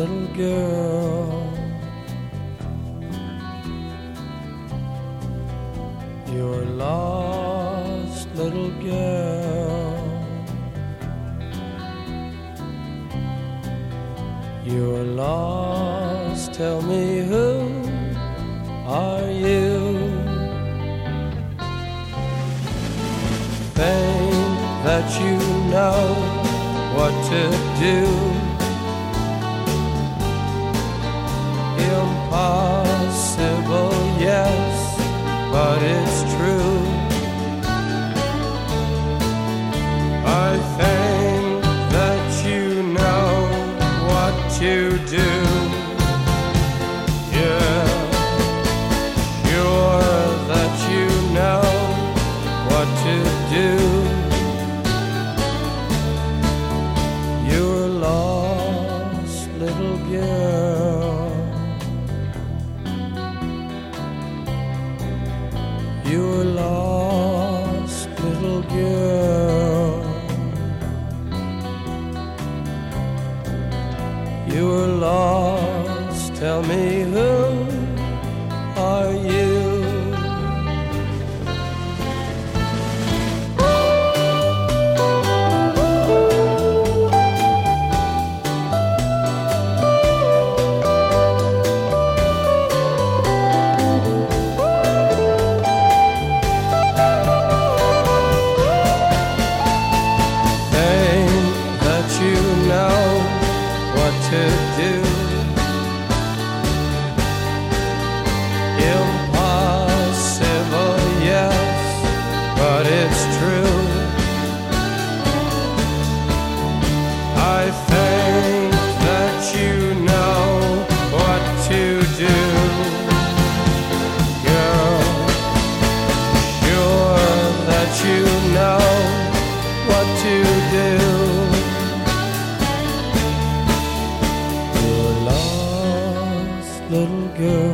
little girl. You're lost little girl. You're lost, tell me who are you? Think that you know what to do. That you know what to do. Yeah, sure that you know what to do. You're lost, little girl. You're You're lost, tell me who to do.